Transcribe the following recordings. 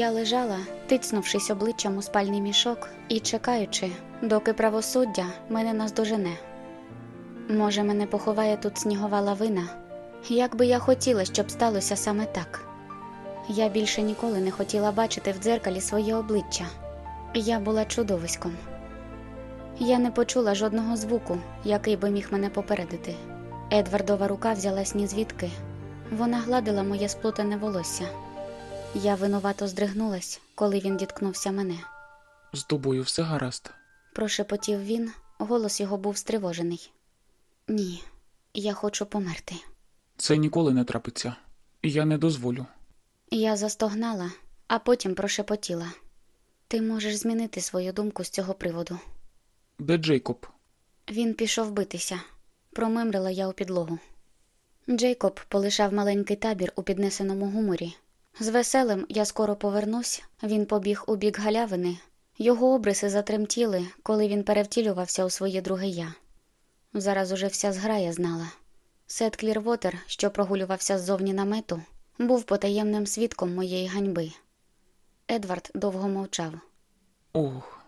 Я лежала, тицнувшись обличчям у спальний мішок і чекаючи, доки правосуддя мене наздожене. Може, мене поховає тут снігова лавина, як би я хотіла, щоб сталося саме так. Я більше ніколи не хотіла бачити в дзеркалі своє обличчя. Я була чудовиськом. Я не почула жодного звуку, який би міг мене попередити. Едвардова рука взялась ні звідки. Вона гладила моє сплутане волосся. Я винувато здригнулась, коли він діткнувся мене. З тобою все гаразд. Прошепотів він, голос його був стривожений. Ні, я хочу померти. Це ніколи не трапиться. Я не дозволю. Я застогнала, а потім прошепотіла. Ти можеш змінити свою думку з цього приводу. Де Джейкоб? Він пішов битися. Промимрила я у підлогу. Джейкоб полишав маленький табір у піднесеному гуморі. З веселим я скоро повернусь. Він побіг у бік галявини. Його обриси затремтіли, коли він перевтілювався у своє друге я. Зараз уже вся зграя знала. Сет Клірвотер, що прогулювався ззовні намету, був потаємним свідком моєї ганьби. Едвард довго мовчав. Ох,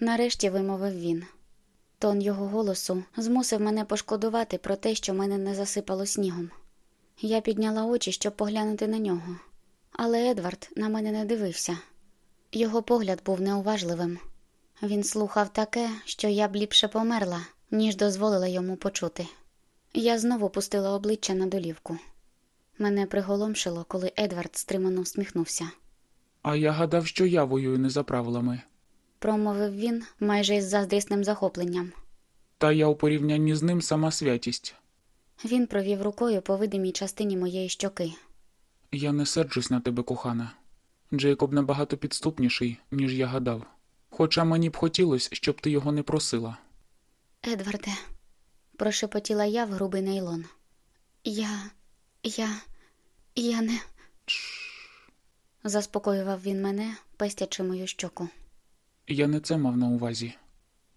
Нарешті вимовив він. Тон його голосу змусив мене пошкодувати про те, що мене не засипало снігом. Я підняла очі, щоб поглянути на нього, але Едвард на мене не дивився. Його погляд був неуважливим. Він слухав таке, що я б ліпше померла, ніж дозволила йому почути. Я знову пустила обличчя на долівку. Мене приголомшило, коли Едвард стримано всміхнувся. а я гадав, що я воюю не за правилами. Промовив він майже із заздрісним захопленням. Та я у порівнянні з ним сама святість. Він провів рукою по видимій частині моєї щоки. Я не серджусь на тебе, кохана. Джейкоб набагато підступніший, ніж я гадав. Хоча мені б хотілося, щоб ти його не просила. Едварде, прошепотіла я в грубий нейлон. Я. я. я не. заспокоював він мене, пестячи мою щоку. Я не це мав на увазі.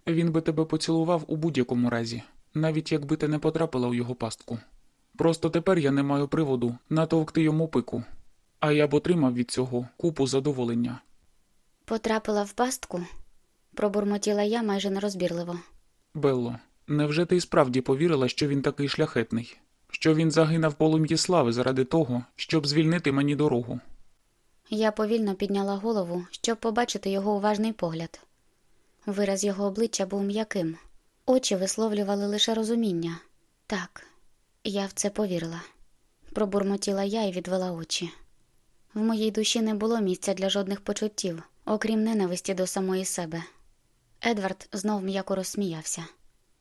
Він би тебе поцілував у будь-якому разі, навіть якби ти не потрапила у його пастку. Просто тепер я не маю приводу натовкти йому пику, а я б отримав від цього купу задоволення. Потрапила в пастку, пробурмотіла я майже нерозбірливо. Белло, невже ти й справді повірила, що він такий шляхетний, що він загинув полум'ї слави заради того, щоб звільнити мені дорогу? Я повільно підняла голову, щоб побачити його уважний погляд. Вираз його обличчя був м'яким, очі висловлювали лише розуміння. Так, я в це повірила. Пробурмотіла я і відвела очі. В моїй душі не було місця для жодних почуттів, окрім ненависті до самої себе. Едвард знов м'яко розсміявся.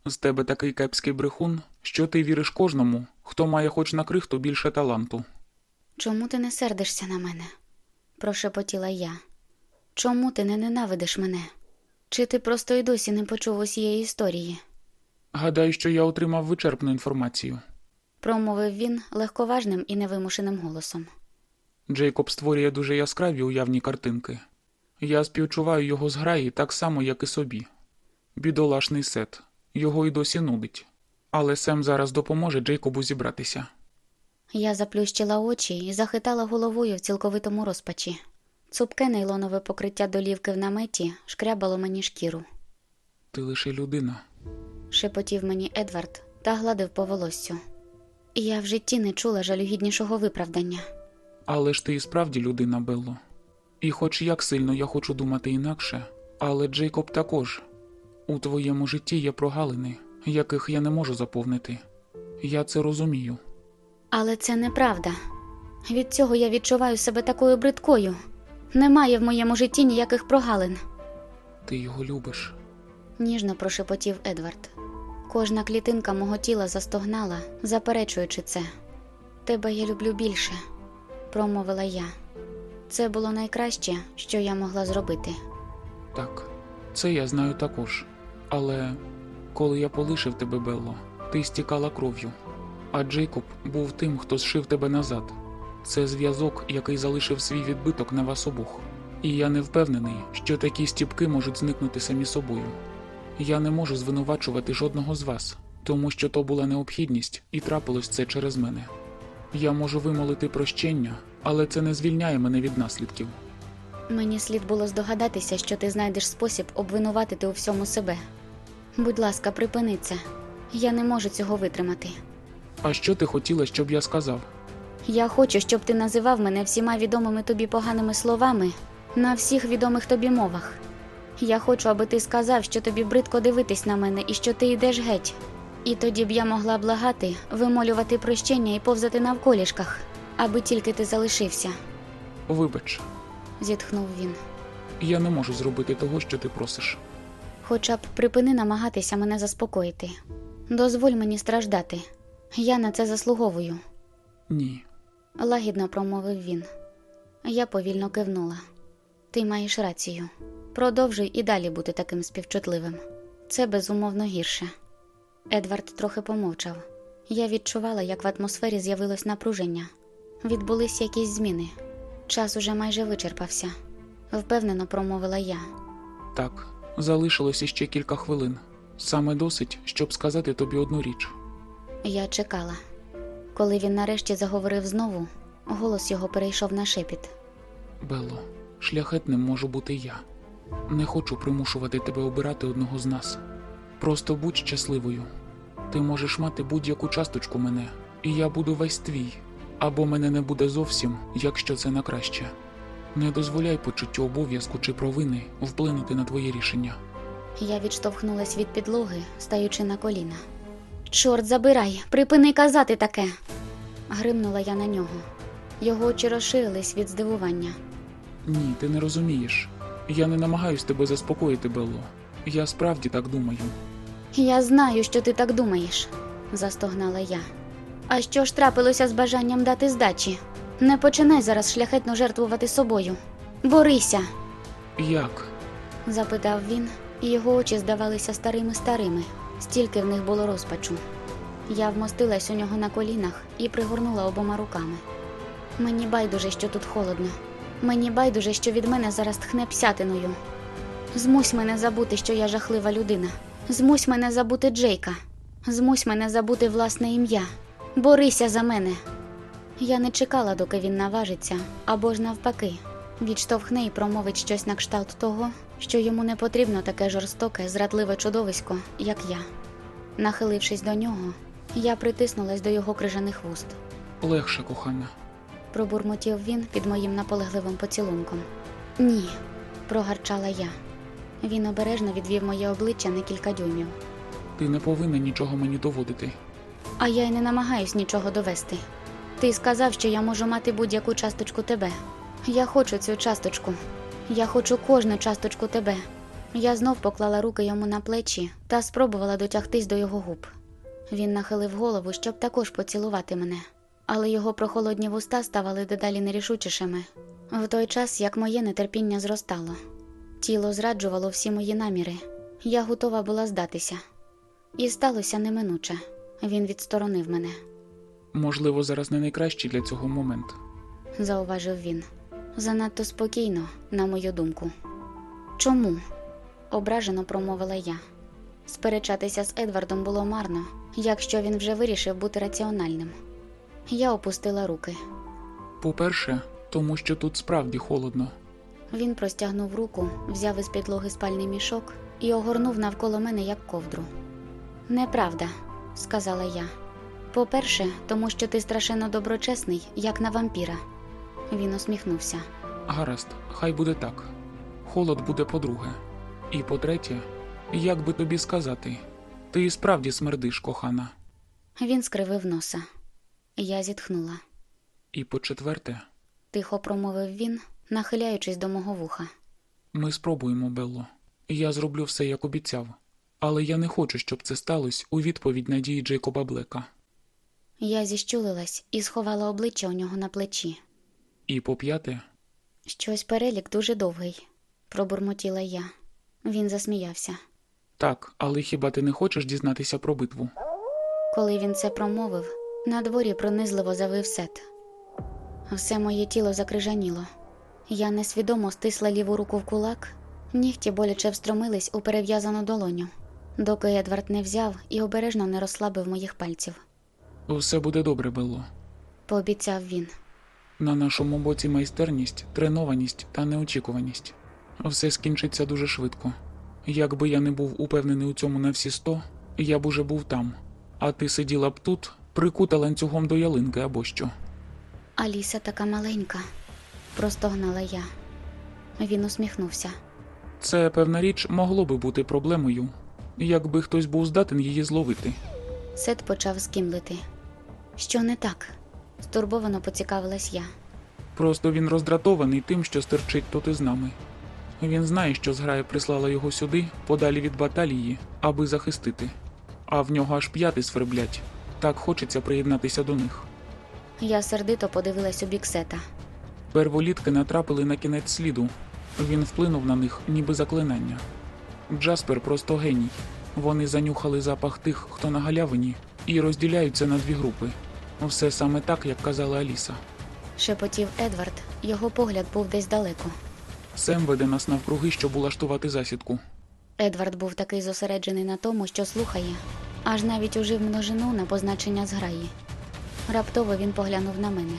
З тебе такий кепський брехун, що ти віриш кожному, хто має хоч на крихту більше таланту. Чому ти не сердишся на мене? прошепотіла я. Чому ти не ненавидиш мене? Чи ти просто й досі не почув усієї історії? Гадаю, що я отримав вичерпну інформацію. Промовив він легковажним і невимушеним голосом. Джейкоб створює дуже яскраві уявні картинки. Я співчуваю його зграї так само, як і собі. Бідолашний сет, його й досі нудить. Але Сем зараз допоможе Джейкобу зібратися. Я заплющила очі і захитала головою в цілковитому розпачі. Цупке нейлонове покриття долівки в наметі шкрябало мені шкіру. Ти лише людина. Шепотів мені Едвард та гладив по волоссю. Я в житті не чула жалюгіднішого виправдання. Але ж ти і справді людина, Белло. І хоч як сильно я хочу думати інакше, але Джейкоб також. У твоєму житті є прогалини, яких я не можу заповнити. Я це розумію. Але це неправда. Від цього я відчуваю себе такою бридкою. Немає в моєму житті ніяких прогалин. Ти його любиш. ніжно прошепотів Едвард. Кожна клітинка мого тіла застогнала, заперечуючи це. Тебе я люблю більше, промовила я. Це було найкраще, що я могла зробити. Так, це я знаю також. Але коли я полишив тебе, Белло, ти стікала кров'ю. А Джейкоб був тим, хто зшив тебе назад. Це зв'язок, який залишив свій відбиток на вас обох. І я не впевнений, що такі стіпки можуть зникнути самі собою. Я не можу звинувачувати жодного з вас, тому що то була необхідність і трапилось це через мене. Я можу вимолити прощення, але це не звільняє мене від наслідків. Мені слід було здогадатися, що ти знайдеш спосіб обвинуватити у всьому себе. Будь ласка, припини це. Я не можу цього витримати. А що ти хотіла, щоб я сказав? Я хочу, щоб ти називав мене всіма відомими тобі поганими словами на всіх відомих тобі мовах. Я хочу, аби ти сказав, що тобі бридко дивитись на мене і що ти йдеш геть. І тоді б я могла благати, вимолювати прощення і повзати навколішках, аби тільки ти залишився, Вибач, зітхнув він. я не можу зробити того, що ти просиш. Хоча б припини намагатися мене заспокоїти. Дозволь мені страждати. Я на це заслуговую, Ні. лагідно промовив він. Я повільно кивнула. Ти маєш рацію. Продовжуй і далі бути таким співчутливим. Це безумовно гірше. Едвард трохи помовчав. Я відчувала, як в атмосфері з'явилось напруження. Відбулись якісь зміни. Час уже майже вичерпався. Впевнено промовила я. Так, залишилось іще кілька хвилин. Саме досить, щоб сказати тобі одну річ. Я чекала. Коли він нарешті заговорив знову, голос його перейшов на шепіт. Белло, шляхетним можу бути я. Не хочу примушувати тебе обирати одного з нас. Просто будь щасливою. Ти можеш мати будь-яку часточку мене, і я буду весь твій, або мене не буде зовсім, якщо це на краще. Не дозволяй почуттю обов'язку чи провини вплинути на твоє рішення. Я відштовхнулась від підлоги, стаючи на коліна. Чорт, забирай, припини казати таке. Гримнула я на нього. Його очі розширились від здивування. Ні, ти не розумієш. Я не намагаюсь тебе заспокоїти, Белло. Я справді так думаю. Я знаю, що ти так думаєш, застогнала я. А що ж трапилося з бажанням дати здачі? Не починай зараз шляхетно жертвувати собою. Борися, Як? запитав він, і його очі здавалися старими старими, стільки в них було розпачу. Я вмостилась у нього на колінах і пригорнула обома руками. Мені байдуже, що тут холодно. Мені байдуже, що від мене зараз тхне псятиною. Змусь мене забути, що я жахлива людина. Змусь мене забути Джейка. Змусь мене забути власне ім'я. Борися за мене. Я не чекала, доки він наважиться, або ж навпаки, відштовхне і промовить щось на кшталт того, що йому не потрібно таке жорстоке, зрадливе чудовисько, як я. Нахилившись до нього, я притиснулась до його крижаних вуст. Легше, кохана. Пробурмотів він під моїм наполегливим поцілунком. Ні, прогарчала я. Він обережно відвів моє обличчя на кілька дюймів. Ти не повинна нічого мені доводити. А я й не намагаюсь нічого довести. Ти сказав, що я можу мати будь-яку часточку тебе. Я хочу цю часточку. Я хочу кожну часточку тебе. Я знов поклала руки йому на плечі та спробувала дотягтись до його губ. Він нахилив голову, щоб також поцілувати мене, але його прохолодні вуста ставали дедалі нерішучішими, в той час як моє нетерпіння зростало. Тіло зраджувало всі мої наміри. Я готова була здатися. І сталося неминуче. Він відсторонив мене, Можливо, зараз не найкращий для цього момент. зауважив він. Занадто спокійно, на мою думку. Чому? ображено промовила я. Сперечатися з Едвардом було марно, якщо він вже вирішив бути раціональним. Я опустила руки. По-перше, тому що тут справді холодно. Він простягнув руку, взяв із підлоги спальний мішок і огорнув навколо мене як ковдру. Неправда, сказала я. По-перше, тому що ти страшенно доброчесний, як на вампіра. Він усміхнувся. Гаразд, хай буде так. Холод буде по-друге. І по-третє, як би тобі сказати, ти і справді смердиш, кохана. Він скривив носа. Я зітхнула. І по четверте, тихо промовив він, нахиляючись до мого вуха. ми спробуємо, Белло. Я зроблю все, як обіцяв. Але я не хочу, щоб це сталося у відповідь на дії Джейкоба Блека. Я зіщулилась і сховала обличчя у нього на плечі. І по п'яте, Щось перелік дуже довгий, пробурмотіла я. Він засміявся. так, але хіба ти не хочеш дізнатися про битву? Коли він це промовив, на дворі пронизливо завив сет. Все моє тіло закрижаніло. Я несвідомо стисла ліву руку в кулак, нігті боляче встромились у перев'язану долоню, доки Едвард не взяв і обережно не розслабив моїх пальців. Все буде добре, Белло. Пообіцяв він. На нашому боці майстерність, тренованість та неочікуваність. Все скінчиться дуже швидко. Якби я не був упевнений у цьому на всі сто, я б уже був там. А ти сиділа б тут, прикута ланцюгом до ялинки або що. Аліса така маленька, простогнала я. Він усміхнувся. Це, певна річ, могло би бути проблемою, якби хтось був здатен її зловити. Сет почав скімлити. Що не так? стурбовано поцікавилась я. Просто він роздратований тим, що стерчить тут із нами. Він знає, що зграя прислала його сюди, подалі від баталії, аби захистити. А в нього аж п'яти сверблять. Так хочеться приєднатися до них. Я сердито подивилась у бік сета. Перволітки натрапили на кінець сліду. Він вплинув на них, ніби заклинання. Джаспер просто геній. Вони занюхали запах тих, хто на галявині, і розділяються на дві групи. Все саме так, як казала Аліса. Шепотів Едвард, його погляд був десь далеко. Сем веде нас навкруги, щоб улаштувати засідку. Едвард був такий зосереджений на тому, що слухає, аж навіть ужив множину на позначення зграї. Раптово він поглянув на мене.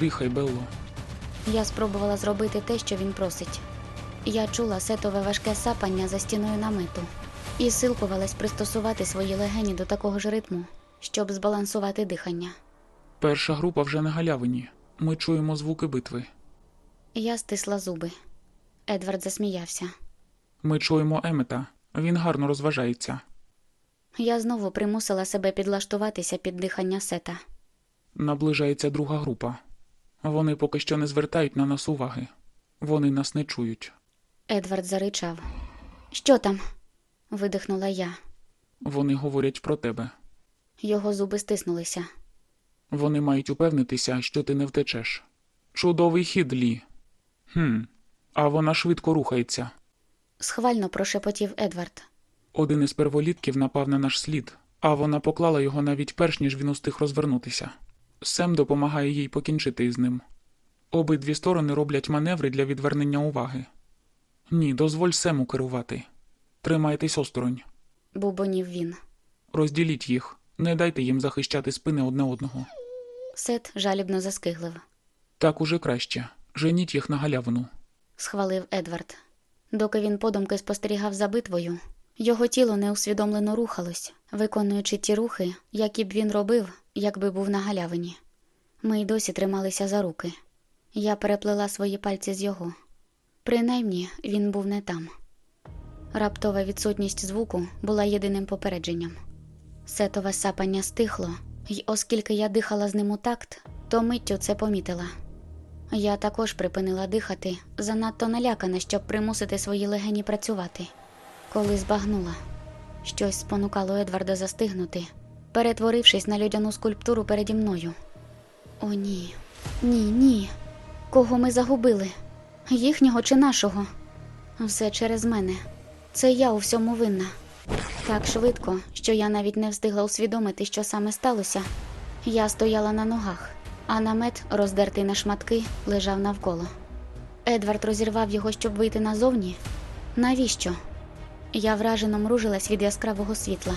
Дихай, Белло. Я спробувала зробити те, що він просить. Я чула сетове важке сапання за стіною намету і силкувалась пристосувати свої легені до такого ж ритму, щоб збалансувати дихання. Перша група вже на галявині. Ми чуємо звуки битви. Я стисла зуби. Едвард засміявся. Ми чуємо Емета. Він гарно розважається. Я знову примусила себе підлаштуватися під дихання сета. Наближається друга група. Вони поки що не звертають на нас уваги. Вони нас не чують. Едвард заричав. Що там? видихнула я. Вони говорять про тебе. Його зуби стиснулися. Вони мають упевнитися, що ти не втечеш. Чудовий хід, Лі. Хм. А вона швидко рухається. Схвально прошепотів Едвард. Один із перволітків напав на наш слід, а вона поклала його навіть перш ніж він устиг розвернутися. Сем допомагає їй покінчити із ним. Обидві сторони роблять маневри для відвернення уваги. Ні, дозволь Сему керувати. Тримайтесь осторонь. Бубонів він. Розділіть їх, не дайте їм захищати спини одне одного. Сет жалібно заскиглив. Так уже краще. Женіть їх на галявину. схвалив Едвард. Доки він подумки спостерігав за битвою, його тіло неусвідомлено рухалось, виконуючи ті рухи, які б він робив, якби був на галявині. Ми й досі трималися за руки. Я переплела свої пальці з його. Принаймні, він був не там. Раптова відсутність звуку була єдиним попередженням. Сетове сапання стихло, й оскільки я дихала з ним у такт, то миттю це помітила. Я також припинила дихати, занадто налякана, щоб примусити свої легені працювати. Коли збагнула, щось спонукало Едварда застигнути, перетворившись на людяну скульптуру переді мною. О, ні, ні, ні. Кого ми загубили? Їхнього чи нашого? Все через мене. Це я у всьому винна. Так швидко, що я навіть не встигла усвідомити, що саме сталося. Я стояла на ногах, а намет, роздертий на шматки, лежав навколо. Едвард розірвав його, щоб вийти назовні. Навіщо? Я вражено мружилась від яскравого світла.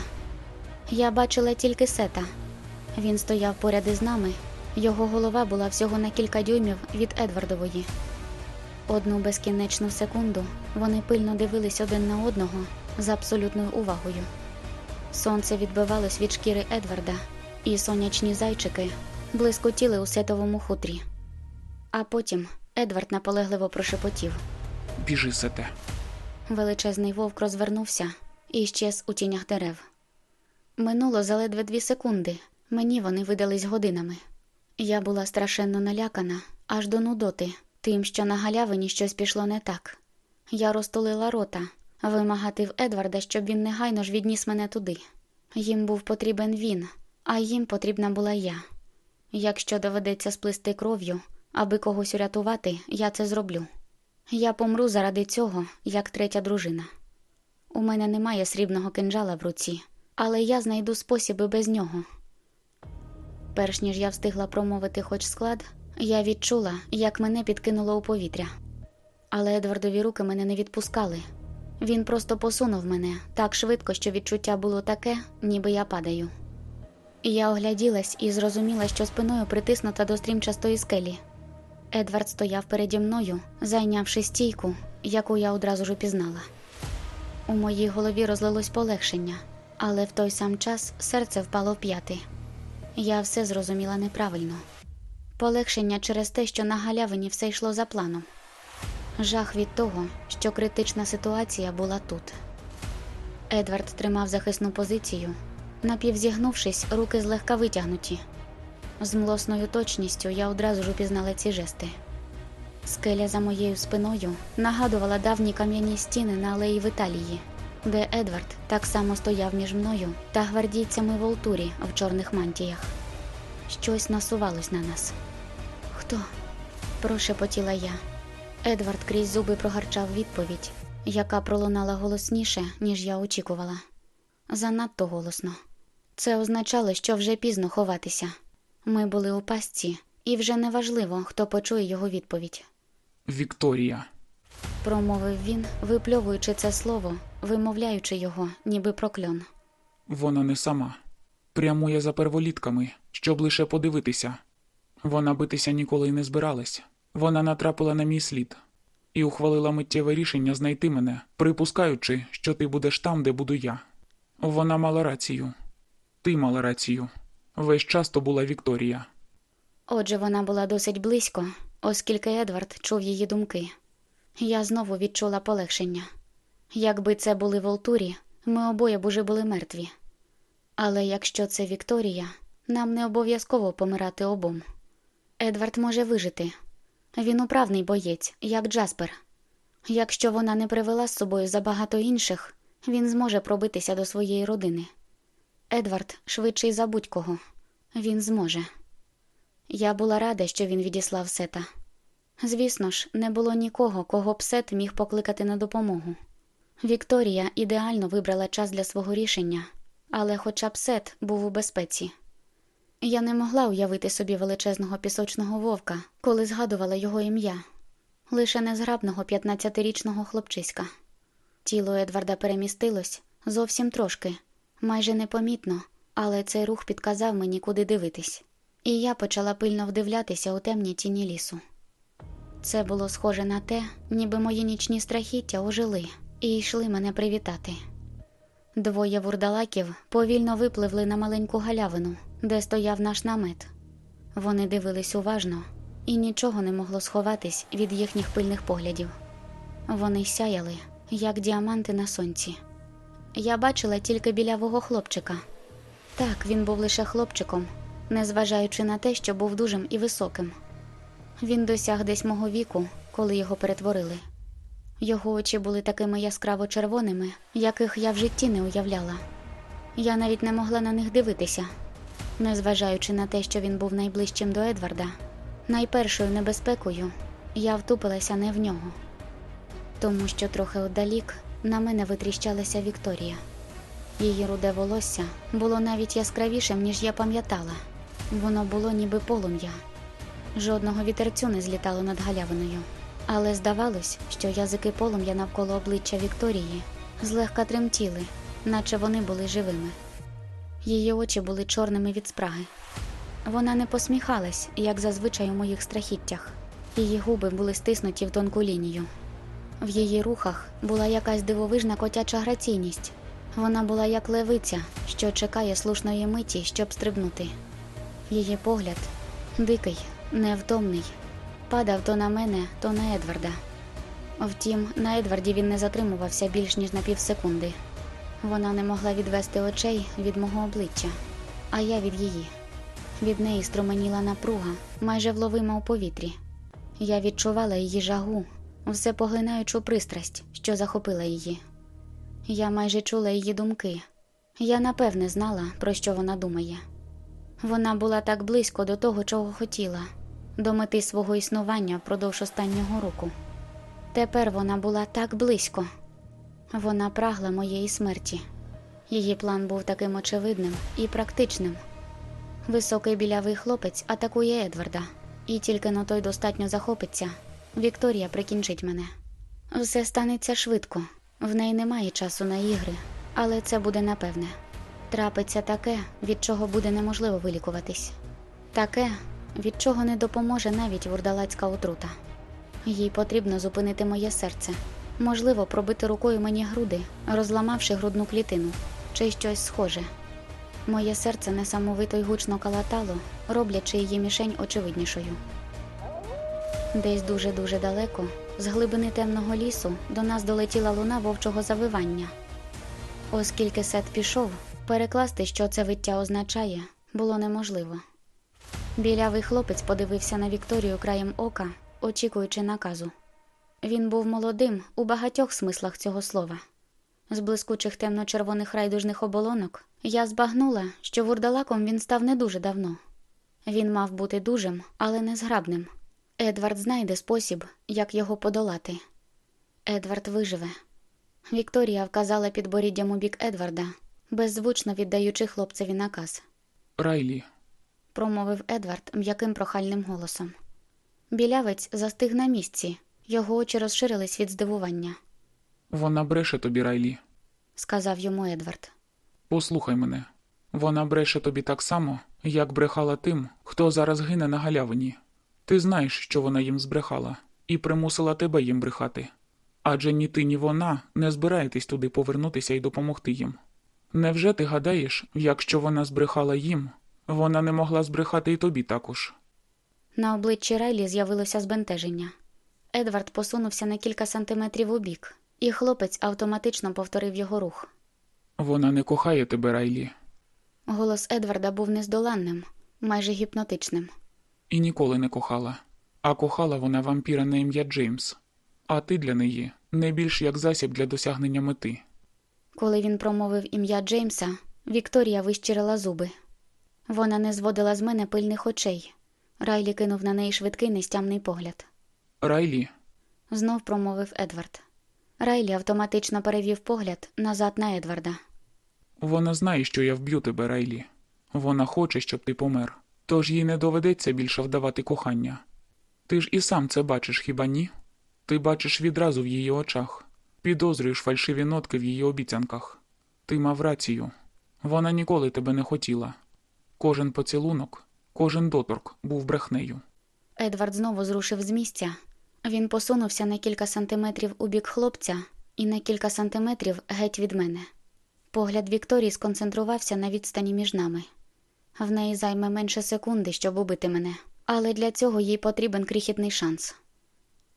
Я бачила тільки сета. Він стояв поряд із нами, його голова була всього на кілька дюймів від Едвардової. Одну безкінечну секунду вони пильно дивились один на одного з абсолютною увагою. Сонце відбивалось від шкіри Едварда, і сонячні зайчики блискотіли у сетовому хутрі. А потім Едвард наполегливо прошепотів. Біжи, сете. Величезний вовк розвернувся і щез у тінях дерев. Минуло заледве дві секунди. Мені вони видались годинами. Я була страшенно налякана, аж до нудоти, тим, що на галявині щось пішло не так. Я розтулила рота, вимагати в Едварда, щоб він негайно ж відніс мене туди. Їм був потрібен він, а їм потрібна була я. Якщо доведеться сплисти кров'ю, аби когось урятувати, я це зроблю. Я помру заради цього, як третя дружина. У мене немає срібного кинджала в руці, але я знайду спосіби без нього. Перш ніж я встигла промовити хоч склад, я відчула, як мене підкинуло у повітря. Але Едвардові руки мене не відпускали. Він просто посунув мене так швидко, що відчуття було таке, ніби я падаю. Я огляділась і зрозуміла, що спиною притиснута до стрімчастої скелі. Едвард стояв переді мною, зайнявши стійку, яку я одразу ж упізнала. У моїй голові розлилось полегшення, але в той сам час серце впало в п'яти. Я все зрозуміла неправильно. Полегшення через те, що на галявині все йшло за планом. Жах від того, що критична ситуація була тут. Едвард тримав захисну позицію, напівзігнувшись, руки злегка витягнуті. З млосною точністю я одразу ж упізнала ці жести. Скеля за моєю спиною нагадувала давні кам'яні стіни на алеї в Італії, де Едвард так само стояв між мною та гвардійцями Волтурі в чорних мантіях. Щось насувалось на нас. Хто? прошепотіла я. Едвард крізь зуби прогарчав відповідь, яка пролунала голосніше, ніж я очікувала. Занадто голосно. Це означало, що вже пізно ховатися. Ми були у пастці, і вже неважливо, хто почує його відповідь. Вікторія. Промовив він, випльовуючи це слово, вимовляючи його, ніби прокльон. Вона не сама. Прямує за перволітками, щоб лише подивитися. Вона битися ніколи не збиралась. Вона натрапила на мій слід і ухвалила миттєве рішення знайти мене, припускаючи, що ти будеш там, де буду я. Вона мала рацію. Ти мала рацію. Весь час то була Вікторія. Отже, вона була досить близько, оскільки Едвард чув її думки. Я знову відчула полегшення. Якби це були Волтурі, ми обоє б уже були мертві. Але якщо це Вікторія, нам не обов'язково помирати обом. Едвард може вижити. Він управний боєць, як Джаспер. Якщо вона не привела з собою забагато інших, він зможе пробитися до своєї родини. Едвард швидший за будь-кого. Він зможе. Я була рада, що він відіслав сета. Звісно ж, не було нікого, кого б сет міг покликати на допомогу. Вікторія ідеально вибрала час для свого рішення, але хоча б сет був у безпеці. Я не могла уявити собі величезного пісочного вовка, коли згадувала його ім'я, лише незграбного 15-річного хлопчиська. Тіло Едварда перемістилось зовсім трошки, майже непомітно, але цей рух підказав мені, куди дивитись, і я почала пильно вдивлятися у темні тіні лісу. Це було схоже на те, ніби мої нічні страхіття ожили і йшли мене привітати. Двоє вурдалаків повільно випливли на маленьку галявину, де стояв наш намет. Вони дивились уважно, і нічого не могло сховатись від їхніх пильних поглядів. Вони сяяли, як діаманти на сонці. Я бачила тільки білявого хлопчика. Так, він був лише хлопчиком, незважаючи на те, що був дужим і високим. Він досяг десь мого віку, коли його перетворили. Його очі були такими яскраво червоними, яких я в житті не уявляла. Я навіть не могла на них дивитися, незважаючи на те, що він був найближчим до Едварда, найпершою небезпекою я втупилася не в нього, тому що трохи отдалік на мене витріщалася Вікторія. Її руде волосся було навіть яскравішим, ніж я пам'ятала. Воно було ніби полум'я. Жодного вітерцю не злітало над галявиною, але здавалось, що язики полум'я навколо обличчя Вікторії злегка тремтіли, наче вони були живими. Її очі були чорними від спраги. Вона не посміхалась, як зазвичай у моїх страхіттях. Її губи були стиснуті в тонку лінію. В її рухах була якась дивовижна котяча граційність. Вона була як левиця, що чекає слушної миті, щоб стрибнути. Її погляд дикий, невтомний, падав то на мене, то на Едварда. Втім, на Едварді він не затримувався більш ніж на півсекунди. Вона не могла відвести очей від мого обличчя, а я від її. Від неї струменіла напруга, майже вловима у повітрі. Я відчувала її жагу, всепоглинаючу пристрасть, що захопила її. Я майже чула її думки. Я напевне знала, про що вона думає. Вона була так близько до того, чого хотіла, до мети свого існування впродовж останнього року. Тепер вона була так близько. Вона прагла моєї смерті. Її план був таким очевидним і практичним. Високий білявий хлопець атакує Едварда, і тільки но той достатньо захопиться, Вікторія прикінчить мене. Все станеться швидко, в неї немає часу на ігри, але це буде напевне. Трапиться таке, від чого буде неможливо вилікуватись. Таке, від чого не допоможе навіть вурдалацька отрута. Їй потрібно зупинити моє серце, можливо, пробити рукою мені груди, розламавши грудну клітину чи щось схоже. Моє серце несамовито й гучно калатало, роблячи її мішень очевиднішою. Десь дуже-дуже далеко, з глибини темного лісу, до нас долетіла луна вовчого завивання. Оскільки Сет пішов, перекласти, що це виття означає, було неможливо. Білявий хлопець подивився на Вікторію краєм ока, очікуючи наказу. Він був молодим у багатьох смислах цього слова. З блискучих темно-червоних райдужних оболонок я збагнула, що вурдалаком він став не дуже давно. Він мав бути дужим, але не зграбним. Едвард знайде спосіб, як його подолати. Едвард виживе. Вікторія вказала підборіддям у бік Едварда, беззвучно віддаючи хлопцеві наказ, Райлі, промовив Едвард м'яким прохальним голосом. Білявець застиг на місці, його очі розширились від здивування, вона бреше тобі, Райлі. сказав йому Едвард. Послухай мене. Вона бреше тобі так само, як брехала тим, хто зараз гине на галявині. Ти знаєш, що вона їм збрехала, і примусила тебе їм брехати. Адже ні ти, ні вона не збираєтесь туди повернутися і допомогти їм. Невже ти гадаєш, якщо вона збрехала їм, вона не могла збрехати і тобі також? На обличчі Райлі з'явилося збентеження. Едвард посунувся на кілька сантиметрів у бік, і хлопець автоматично повторив його рух. Вона не кохає тебе, Райлі, Голос Едварда був нездоланним, майже гіпнотичним. І ніколи не кохала. А кохала вона вампіра на ім'я Джеймс. А ти для неї не більш як засіб для досягнення мети. Коли він промовив ім'я Джеймса, Вікторія вищирила зуби. Вона не зводила з мене пильних очей. Райлі кинув на неї швидкий нестямний погляд. Райлі, Знов промовив Едвард. Райлі автоматично перевів погляд назад на Едварда. Вона знає, що я вб'ю тебе, Райлі. Вона хоче, щоб ти помер. Тож їй не доведеться більше вдавати кохання. Ти ж і сам це бачиш, хіба ні? Ти бачиш відразу в її очах, підозрюєш фальшиві нотки в її обіцянках. Ти мав рацію. Вона ніколи тебе не хотіла. Кожен поцілунок, кожен доторк був брехнею. Едвард знову зрушив з місця. Він посунувся на кілька сантиметрів у бік хлопця і на кілька сантиметрів геть від мене. Погляд Вікторії сконцентрувався на відстані між нами. В неї займе менше секунди, щоб убити мене, але для цього їй потрібен крихітний шанс.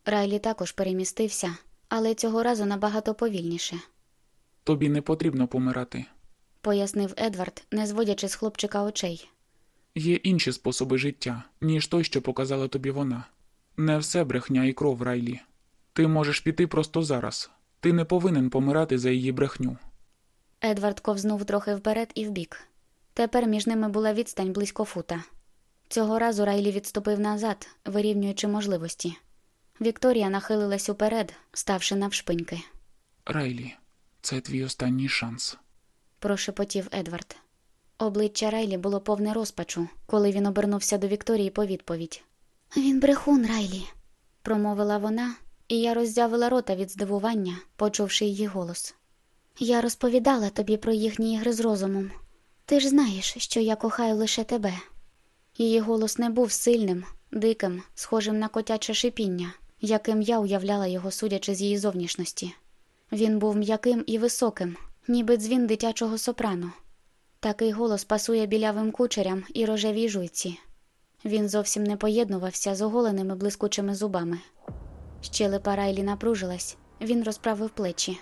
Райлі також перемістився, але цього разу набагато повільніше, Тобі не потрібно помирати. пояснив Едвард, не зводячи з хлопчика очей. Є інші способи життя, ніж той, що показала тобі вона. Не все брехня і кров, Райлі. Ти можеш піти просто зараз. Ти не повинен помирати за її брехню. Едвард ковзнув трохи вперед і вбік. Тепер між ними була відстань близько фута. Цього разу Райлі відступив назад, вирівнюючи можливості. Вікторія нахилилась уперед, ставши навшпиньки. Райлі, це твій останній шанс. Прошепотів Едвард. Обличчя Райлі було повне розпачу, коли він обернувся до Вікторії по відповідь. Він брехун, Райлі, промовила вона, і я роззявила рота від здивування, почувши її голос. Я розповідала тобі про їхні ігри з розумом. Ти ж знаєш, що я кохаю лише тебе. Її голос не був сильним, диким, схожим на котяче шипіння, яким я уявляла його, судячи з її зовнішності. Він був м'яким і високим, ніби дзвін дитячого сопрано. Такий голос пасує білявим кучерям і рожевій жуйці. Він зовсім не поєднувався з оголеними блискучими зубами. Щелепа Райлі напружилась, він розправив плечі.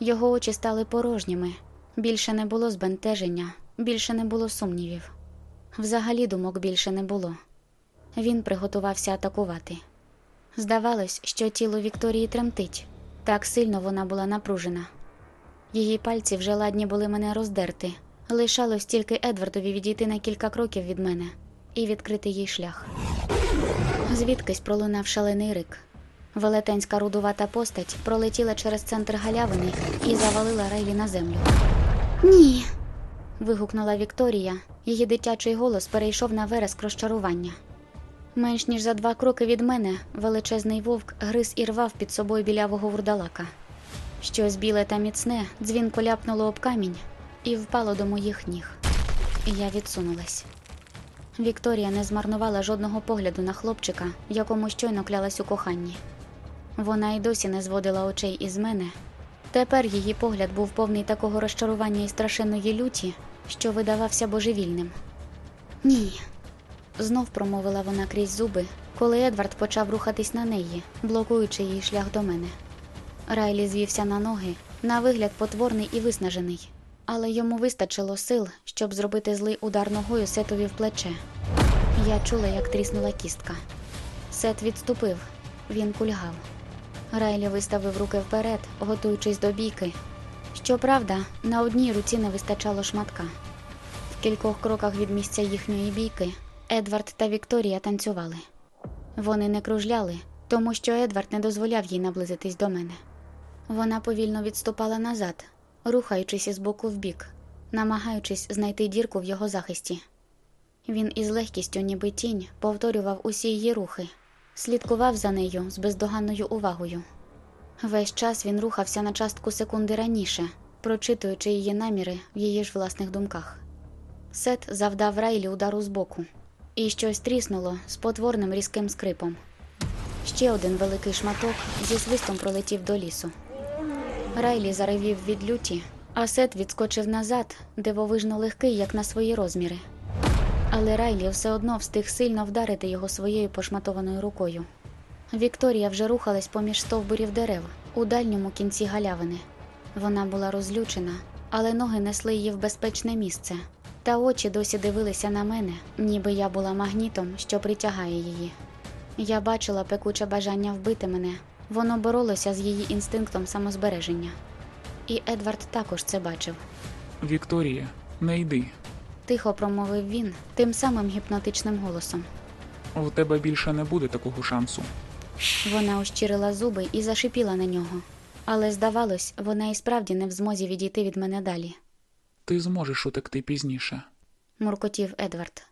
Його очі стали порожніми. Більше не було збентеження, більше не було сумнівів. Взагалі думок більше не було. Він приготувався атакувати. Здавалось, що тіло Вікторії тремтить, так сильно вона була напружена. Її пальці вже ладні були мене роздерти. Лишалось тільки Едвардові відійти на кілька кроків від мене і відкрити їй шлях. Звідкись пролунав шалений рик. Велетенська рудувата постать пролетіла через центр галявини і завалила Рейлі на землю. Ні. Вигукнула Вікторія. Її дитячий голос перейшов на вереск розчарування. Менш ніж за два кроки від мене величезний вовк гриз і рвав під собою білявого вурдалака. Щось біле та міцне дзвінко ляпнуло об камінь і впало до моїх ніг. Я відсунулась. Вікторія не змарнувала жодного погляду на хлопчика, якому щойно клялась у коханні. Вона й досі не зводила очей із мене. Тепер її погляд був повний такого розчарування і страшенної люті, що видавався божевільним. Ні, знов промовила вона крізь зуби, коли Едвард почав рухатись на неї, блокуючи її шлях до мене. Райлі звівся на ноги, на вигляд потворний і виснажений, але йому вистачило сил, щоб зробити злий удар ногою Сетові в плече. Я чула, як тріснула кістка. Сет відступив, він кульгав. Райлі виставив руки вперед, готуючись до бійки. Щоправда, на одній руці не вистачало шматка. В кількох кроках від місця їхньої бійки Едвард та Вікторія танцювали. Вони не кружляли, тому що Едвард не дозволяв їй наблизитись до мене. Вона повільно відступала назад, рухаючись із боку в бік, намагаючись знайти дірку в його захисті. Він із легкістю, ніби тінь, повторював усі її рухи, слідкував за нею з бездоганною увагою. Весь час він рухався на частку секунди раніше, прочитуючи її наміри в її ж власних думках. Сет завдав Райлі удару збоку, і щось тріснуло з потворним різким скрипом. Ще один великий шматок зі свистом пролетів до лісу. Райлі заревів від люті, а Сет відскочив назад, дивовижно легкий, як на свої розміри. Але Райлі все одно встиг сильно вдарити його своєю пошматованою рукою. Вікторія вже рухалась поміж стовбурів дерев у дальньому кінці галявини. Вона була розлючена, але ноги несли її в безпечне місце, та очі досі дивилися на мене, ніби я була магнітом, що притягає її. Я бачила пекуче бажання вбити мене, воно боролося з її інстинктом самозбереження. І Едвард також це бачив. Вікторія, не йди. Тихо промовив він тим самим гіпнотичним голосом. У тебе більше не буде такого шансу. Вона ощирила зуби і зашипіла на нього, але здавалось, вона і справді не в змозі відійти від мене далі, Ти зможеш утекти пізніше. муркотів Едвард.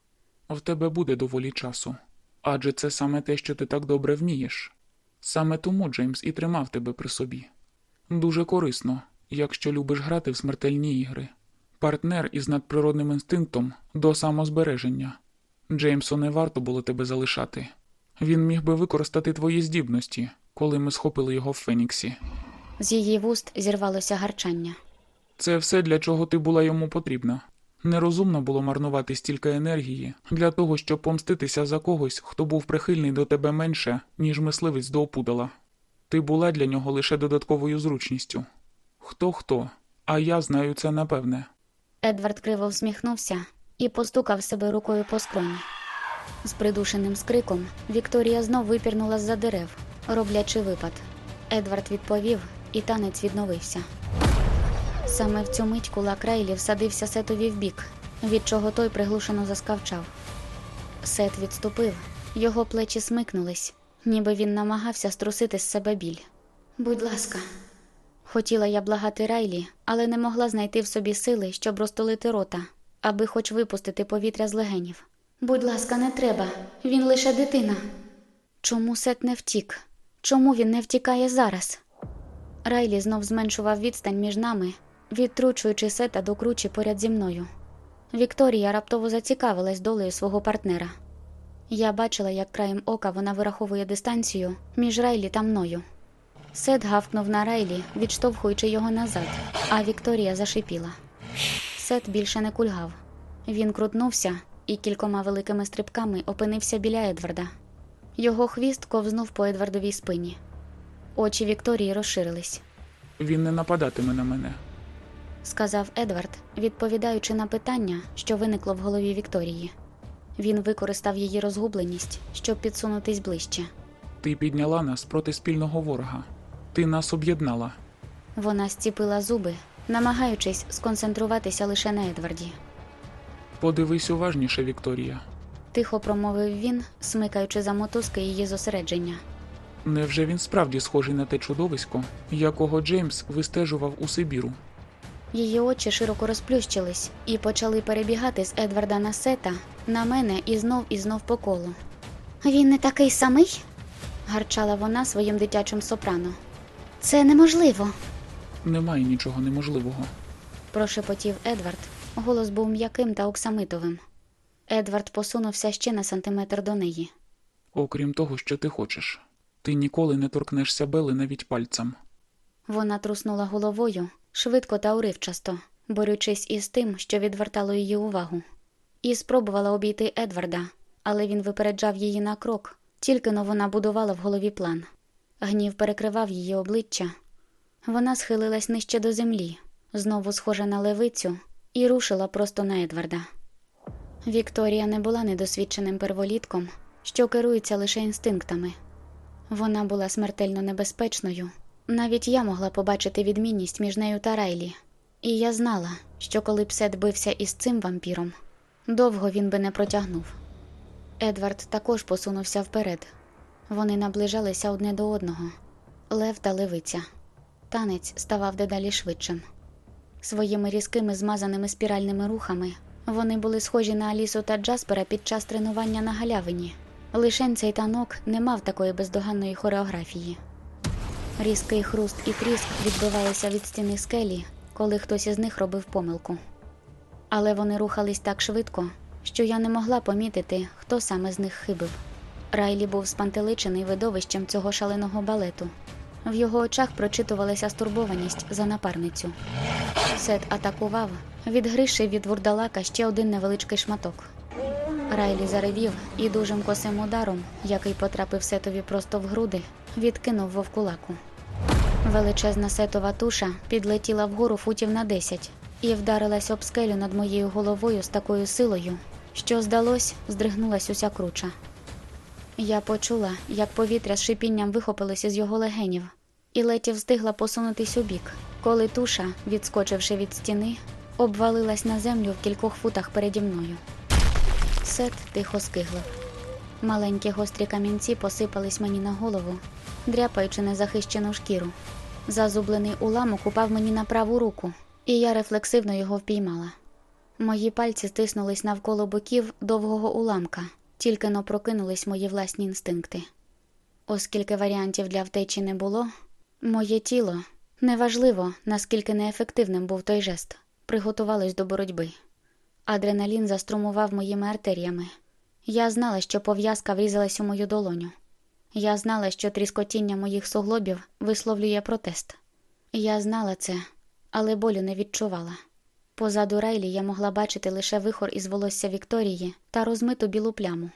В тебе буде доволі часу. Адже це саме те, що ти так добре вмієш. Саме тому Джеймс і тримав тебе при собі. Дуже корисно, якщо любиш грати в смертельні ігри. Партнер із надприродним інстинктом до самозбереження. Джеймсу не варто було тебе залишати. Він міг би використати твої здібності, коли ми схопили його в Феніксі. З її вуст зірвалося гарчання. Це все, для чого ти була йому потрібна. Нерозумно було марнувати стільки енергії для того, щоб помститися за когось, хто був прихильний до тебе менше, ніж мисливець до опудала. Ти була для нього лише додатковою зручністю. Хто хто, а я знаю це напевне. Едвард криво всміхнувся і постукав себе рукою по скроні. З придушеним скриком Вікторія знов випірнула з-за дерев, роблячи випад. Едвард відповів, і танець відновився. Саме в цю мить кулак Рейлі всадився Сетові в бік, від чого той приглушено заскавчав. Сет відступив, його плечі смикнулись, ніби він намагався струсити з себе біль. Будь ласка, Хотіла я благати Райлі, але не могла знайти в собі сили, щоб розтолити рота, аби хоч випустити повітря з легенів. Будь ласка, не треба, він лише дитина. Чому Сет не втік? Чому він не втікає зараз? Райлі знов зменшував відстань між нами, відтручуючи Сета до кручі поряд зі мною. Вікторія раптово зацікавилась долею свого партнера. Я бачила, як краєм ока вона вираховує дистанцію між Райлі та мною. Сет гавкнув на Райлі, відштовхуючи його назад, а Вікторія зашипіла. Сет більше не кульгав. Він крутнувся і кількома великими стрибками опинився біля Едварда. Його хвіст ковзнув по Едвардовій спині. Очі Вікторії розширились, Він не нападатиме на мене. сказав Едвард, відповідаючи на питання, що виникло в голові Вікторії. Він використав її розгубленість, щоб підсунутись ближче. Ти підняла нас проти спільного ворога. Ти нас об'єднала. Вона зціпила зуби, намагаючись сконцентруватися лише на Едварді. Подивись уважніше, Вікторія. Тихо промовив він, смикаючи за мотузки її зосередження. Невже він справді схожий на те чудовисько, якого Джеймс вистежував у Сибіру? Її очі широко розплющились і почали перебігати з Едварда на сета на мене і знов і знов по колу. Він не такий самий? гарчала вона своїм дитячим сопрано. Це неможливо, Немає нічого неможливого. прошепотів Едвард. Голос був м'яким та оксамитовим. Едвард посунувся ще на сантиметр до неї. Окрім того, що ти хочеш. Ти ніколи не торкнешся Бели навіть пальцем. Вона труснула головою швидко та уривчасто, борючись із тим, що відвертало її увагу, і спробувала обійти Едварда, але він випереджав її на крок, тільки но вона будувала в голові план. Гнів перекривав її обличчя. Вона схилилась нижче до землі, знову схожа на левицю, і рушила просто на Едварда. Вікторія не була недосвідченим перволітком, що керується лише інстинктами. Вона була смертельно небезпечною. Навіть я могла побачити відмінність між нею та Райлі, і я знала, що коли б Сет бився із цим вампіром, довго він би не протягнув. Едвард також посунувся вперед. Вони наближалися одне до одного лев та левиця. Танець ставав дедалі швидшим. Своїми різкими змазаними спіральними рухами вони були схожі на Алісу та Джаспера під час тренування на галявині. Лишень цей танок не мав такої бездоганної хореографії. Різкий хруст і тріск відбивалися від стіни скелі, коли хтось із них робив помилку. Але вони рухались так швидко, що я не могла помітити, хто саме з них хибив. Райлі був спантеличений видовищем цього шаленого балету. В його очах прочитувалася стурбованість за напарницю. Сет атакував, відгризши від вурдалака ще один невеличкий шматок. Райлі заревів і дужим косим ударом, який потрапив сетові просто в груди, відкинув вовкулаку. Величезна сетова туша підлетіла вгору футів на десять і вдарилась об скелю над моєю головою з такою силою, що, здалось, здригнулась уся круча. Я почула, як повітря з шипінням вихопилося з його легенів, і леті встигла посунутись у бік, коли туша, відскочивши від стіни, обвалилась на землю в кількох футах переді мною. Сет тихо скиглив. Маленькі гострі камінці посипались мені на голову, дряпаючи незахищену шкіру. Зазублений уламок упав мені на праву руку, і я рефлексивно його впіймала. Мої пальці стиснулись навколо боків довгого уламка, тільки но прокинулись мої власні інстинкти. Оскільки варіантів для втечі не було, моє тіло неважливо, наскільки неефективним був той жест, приготувалось до боротьби. Адреналін заструмував моїми артеріями. Я знала, що пов'язка врізалась у мою долоню. Я знала, що тріскотіння моїх суглобів висловлює протест. Я знала це, але болю не відчувала. Позаду Райлі я могла бачити лише вихор із волосся Вікторії та розмиту білу пляму.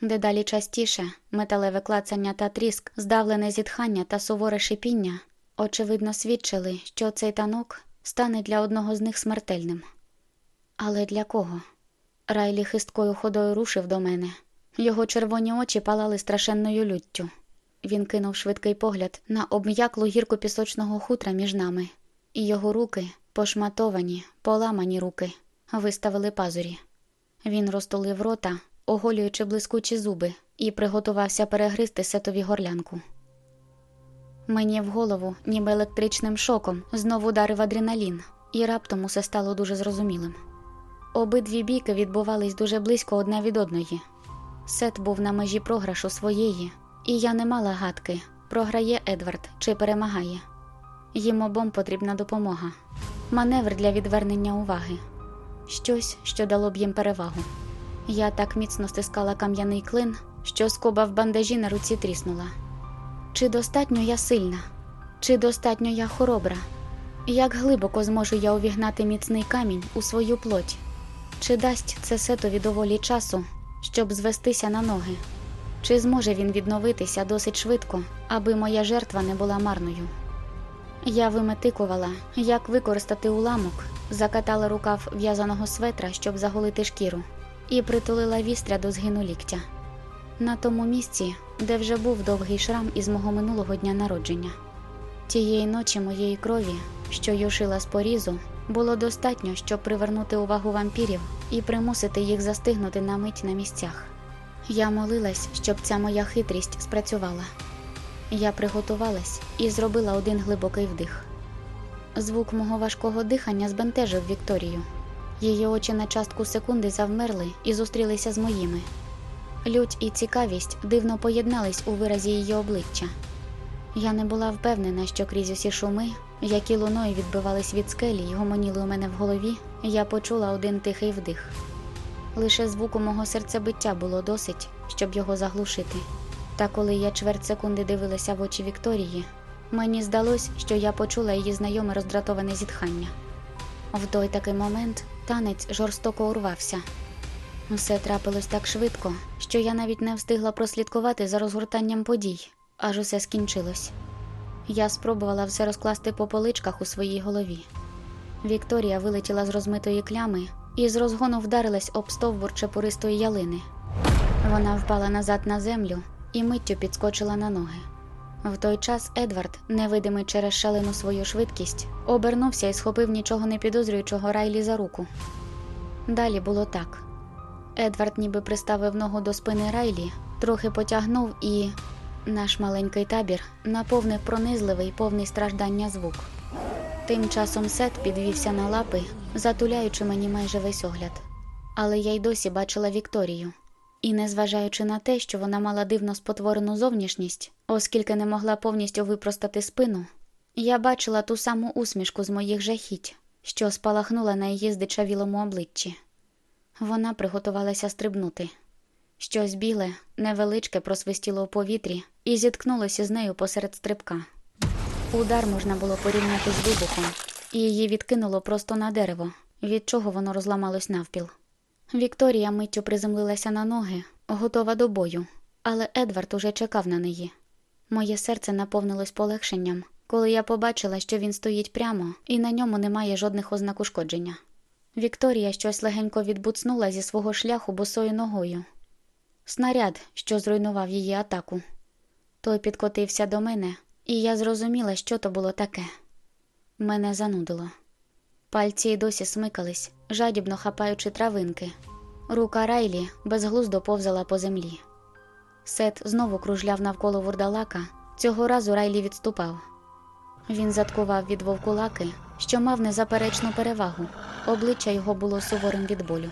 Дедалі частіше металеве клацання та тріск, здавлене зітхання та суворе шипіння, очевидно свідчили, що цей танок стане для одного з них смертельним. Але для кого? Райлі хисткою ходою рушив до мене. Його червоні очі палали страшенною люттю. Він кинув швидкий погляд на обм'яклу гірку пісочного хутра між нами, і його руки, пошматовані, поламані руки, виставили пазурі. Він розтулив рота, оголюючи блискучі зуби, і приготувався перегризти сетові горлянку. Мені в голову, ніби електричним шоком, знову ударив адреналін, і раптом усе стало дуже зрозумілим. Обидві бійки відбувались дуже близько одна від одної. Сет був на межі програшу своєї, і я не мала гадки, програє Едвард чи перемагає. Їм обом потрібна допомога, маневр для відвернення уваги, щось, що дало б їм перевагу. Я так міцно стискала кам'яний клин, що скоба в бандажі на руці тріснула. Чи достатньо я сильна, чи достатньо я хоробра? Як глибоко зможу я увігнати міцний камінь у свою плоть? Чи дасть це сетові доволі часу, щоб звестися на ноги? Чи зможе він відновитися досить швидко, аби моя жертва не була марною? Я виметикувала, як використати уламок, закатала рукав в'язаного светра, щоб заголити шкіру, і притулила вістря до згину ліктя. На тому місці, де вже був довгий шрам із мого минулого дня народження. Тієї ночі моєї крові, що юшила з порізу, було достатньо, щоб привернути увагу вампірів і примусити їх застигнути на мить на місцях. Я молилась, щоб ця моя хитрість спрацювала. Я приготувалась і зробила один глибокий вдих. Звук мого важкого дихання збентежив Вікторію. Її очі на частку секунди завмерли і зустрілися з моїми. Лють і цікавість дивно поєднались у виразі її обличчя. Я не була впевнена, що крізь усі шуми, які луною відбивались від скелі й гомоніли у мене в голові, я почула один тихий вдих. Лише звуку мого серцебиття було досить, щоб його заглушити. Та коли я чверть секунди дивилася в очі Вікторії, мені здалось, що я почула її знайоме роздратоване зітхання. В той такий момент танець жорстоко урвався. Все трапилось так швидко, що я навіть не встигла прослідкувати за розгортанням подій, аж усе скінчилось. Я спробувала все розкласти по поличках у своїй голові. Вікторія вилетіла з розмитої клями і з розгону вдарилась об стовбур чепуристої ялини. Вона впала назад на землю і миттю підскочила на ноги. В той час Едвард, невидимий через шалену свою швидкість, обернувся і схопив нічого не підозрюючого Райлі за руку. Далі було так. Едвард ніби приставив ногу до спини Райлі, трохи потягнув і. Наш маленький табір наповнив пронизливий повний страждання звук. Тим часом Сет підвівся на лапи, затуляючи мені майже весь огляд. Але я й досі бачила Вікторію. І, незважаючи на те, що вона мала дивно спотворену зовнішність, оскільки не могла повністю випростати спину, я бачила ту саму усмішку з моїх жахіть, що спалахнула на її здичавілому обличчі. Вона приготувалася стрибнути. Щось біле, невеличке просвистіло у повітрі і зіткнулося з нею посеред стрибка. Удар можна було порівняти з вибухом, і її відкинуло просто на дерево, від чого воно розламалось навпіл. Вікторія миттю приземлилася на ноги, готова до бою, але Едвард уже чекав на неї. Моє серце наповнилось полегшенням, коли я побачила, що він стоїть прямо і на ньому немає жодних ознак ушкодження. Вікторія щось легенько відбуцнула зі свого шляху босою ногою. Снаряд, що зруйнував її атаку. Той підкотився до мене, і я зрозуміла, що то було таке. Мене занудило. Пальці й досі смикались, жадібно хапаючи травинки. Рука Райлі безглуздо повзала по землі. Сет знову кружляв навколо вурдалака. Цього разу Райлі відступав. Він заткував від вовкулаки, що мав незаперечну перевагу. Обличчя його було суворим від болю.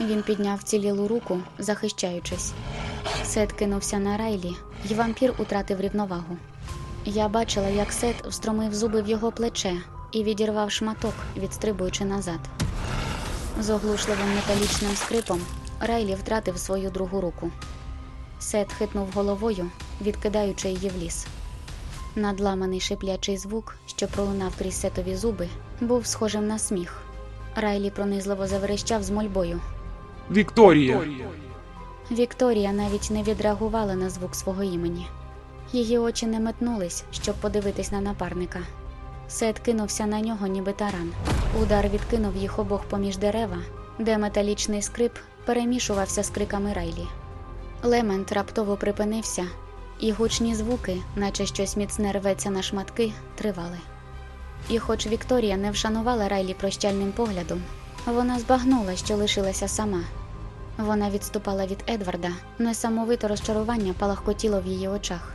Він підняв цілілу руку, захищаючись. Сет кинувся на Райлі, і вампір утратив рівновагу. Я бачила, як Сет встромив зуби в його плече і відірвав шматок, відстрибуючи назад. З оглушливим металічним скрипом Райлі втратив свою другу руку. Сет хитнув головою, відкидаючи її в ліс. Надламаний шиплячий звук, що пролунав крізь сетові зуби, був схожим на сміх. Райлі пронизливо заверещав з мольбою. Вікторія! Вікторія навіть не відреагувала на звук свого імені. Її очі не метнулись, щоб подивитись на напарника. Сет кинувся на нього, ніби таран. Удар відкинув їх обох поміж дерева, де металічний скрип перемішувався з криками Райлі. Лемент раптово припинився, і гучні звуки, наче щось міцне рветься на шматки, тривали. І хоч Вікторія не вшанувала Райлі прощальним поглядом, вона збагнула, що лишилася сама. Вона відступала від Едварда, несамовите розчарування палахкотіло в її очах.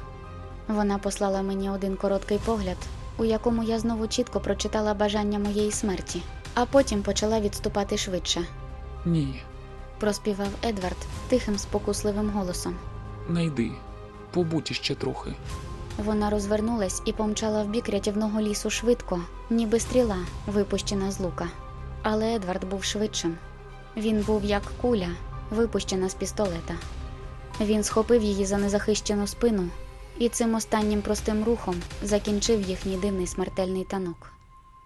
Вона послала мені один короткий погляд, у якому я знову чітко прочитала бажання моєї смерті, а потім почала відступати швидше. Ні, Проспівав Едвард тихим спокусливим голосом. не йди. Побудь іще трохи. Вона розвернулась і помчала в бік рятівного лісу швидко, ніби стріла, випущена з лука. Але Едвард був швидшим. Він був як куля, випущена з пістолета. Він схопив її за незахищену спину і цим останнім простим рухом закінчив їхній дивний смертельний танок.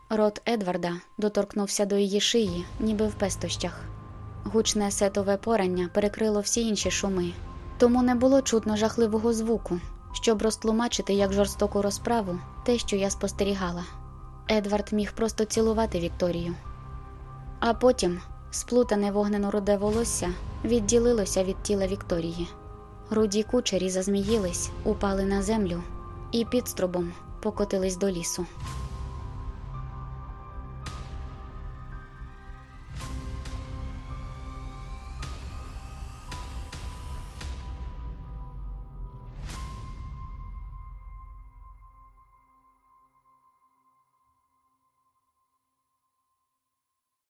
Рот Едварда доторкнувся до її шиї, ніби в пестощах. Гучне сетове порання перекрило всі інші шуми, тому не було чутно жахливого звуку, щоб розтлумачити як жорстоку розправу те, що я спостерігала. Едвард міг просто цілувати Вікторію. А потім Сплутане вогнено-руде волосся відділилося від тіла Вікторії. Руді кучері зазміїлись, упали на землю і підструбом покотились до лісу.